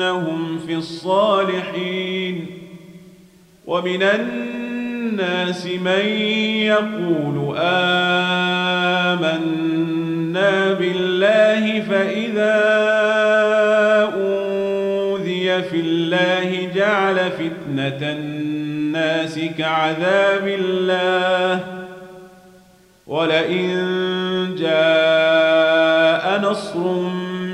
لندخلنهم في الصالحين ومن الناس من يقول آمنا بالله فإذا أوذي في الله جعل فتنة الناس كعذاب الله ولئن جاء نصر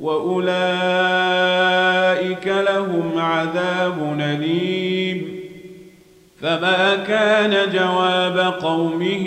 وأولئك لهم عذاب أليم. فما كان جواب قومه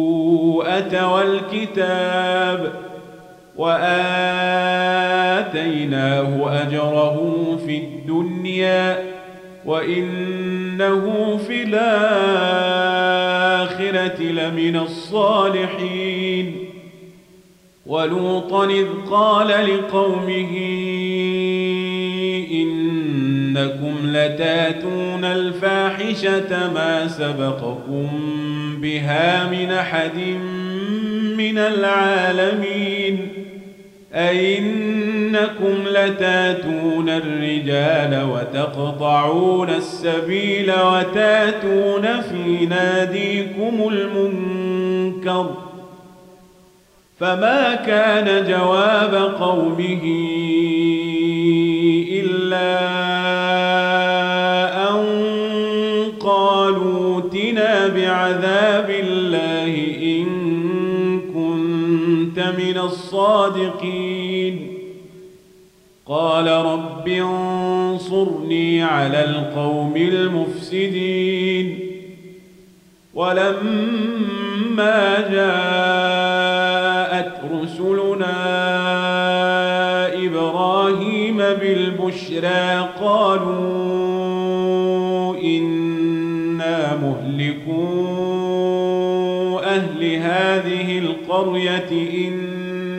والكتاب وآتيناه أجره في الدنيا وإنه في الآخرة لمن الصالحين. ولوطا إذ قال لقومه إنكم لتاتون الفاحشة ما سبقكم بها من أحد من العالمين. أئنكم لتاتون الرجال وتقطعون السبيل وتاتون في ناديكم المنكر. فما كان جواب قومه الصادقين. قال رب انصرني على القوم المفسدين. ولما جاءت رسلنا إبراهيم بالبشرى قالوا إنا مهلكو أهل هذه القرية إن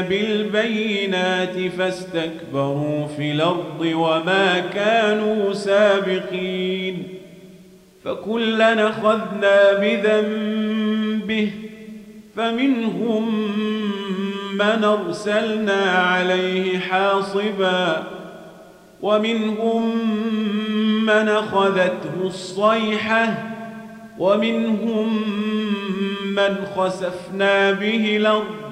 بالبينات فاستكبروا في الأرض وما كانوا سابقين فكلا أخذنا بذنبه فمنهم من أرسلنا عليه حاصبا ومنهم من أخذته الصيحة ومنهم من خسفنا به الأرض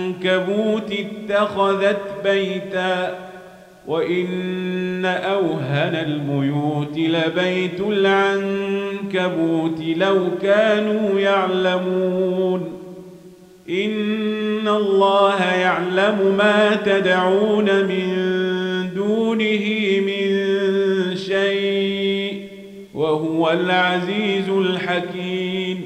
العنكبوت اتخذت بيتا وإن أوهن البيوت لبيت العنكبوت لو كانوا يعلمون. إن الله يعلم ما تدعون من دونه من شيء وهو العزيز الحكيم.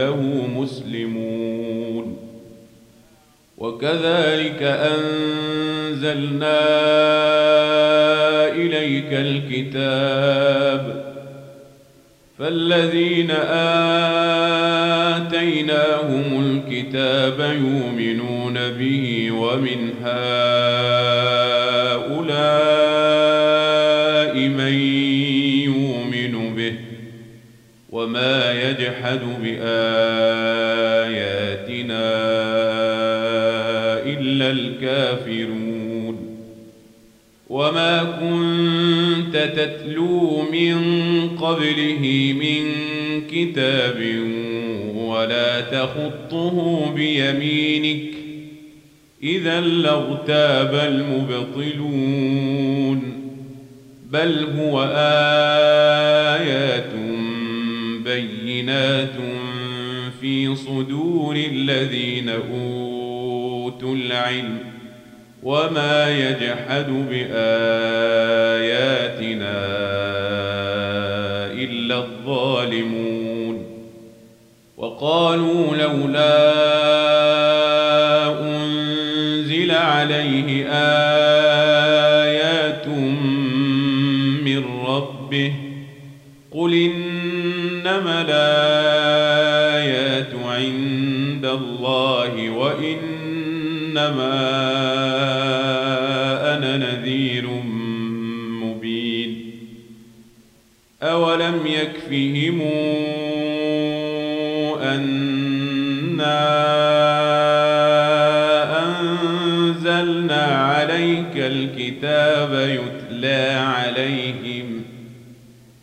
له مسلمون. وكذلك أنزلنا إليك الكتاب. فالذين آتيناهم الكتاب يؤمنون به ومن هؤلاء من وما يجحد بآياتنا إلا الكافرون وما كنت تتلو من قبله من كتاب ولا تخطه بيمينك إذا لاغتاب المبطلون بل هو آيات بينات في صدور الذين أوتوا العلم وما يجحد بآياتنا إلا الظالمون وقالوا لولا وإنما أنا نذير مبين. أولم يكفهم أنا أنزلنا عليك الكتاب يتلى عليهم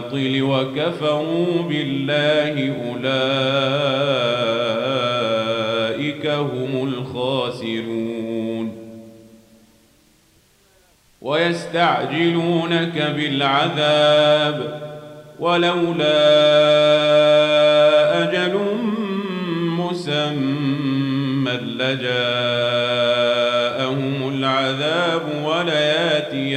بالباطل وكفروا بالله أولئك هم الخاسرون. ويستعجلونك بالعذاب ولولا أجل مسمى لجاءهم العذاب ولياتينهم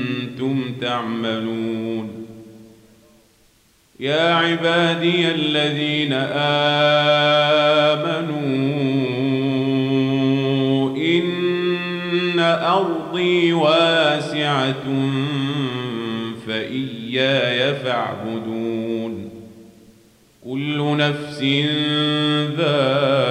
تعملون. يا عبادي الذين آمنوا إن أرضي واسعة فإياي فاعبدون. كل نفس ذائقة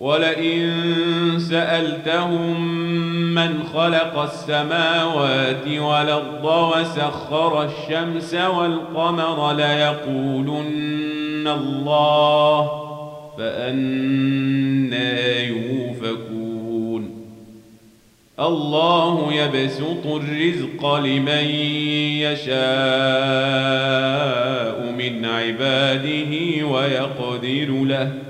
ولئن سألتهم من خلق السماوات والأرض وسخر الشمس والقمر ليقولن الله فأنا يوفكون. الله يبسط الرزق لمن يشاء من عباده ويقدر له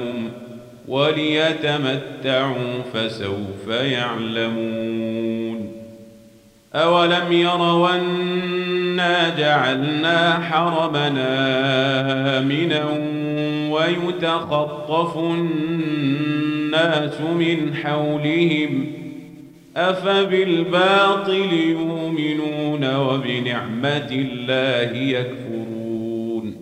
وليتمتعوا فسوف يعلمون أولم يروا أنا جعلنا حرمنا آمنا ويتخطف الناس من حولهم أفبالباطل يؤمنون وبنعمة الله يكفرون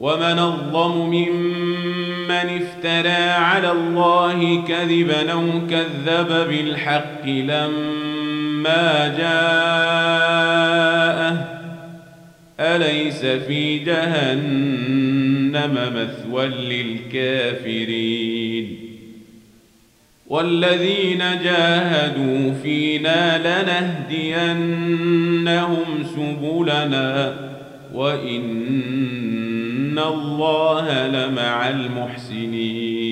ومن الظلم ممن من افترى على الله كذبا أو كذب بالحق لما جاءه اليس في جهنم مثوى للكافرين والذين جاهدوا فينا لنهدينهم سبلنا وإن إن الله لمع المحسنين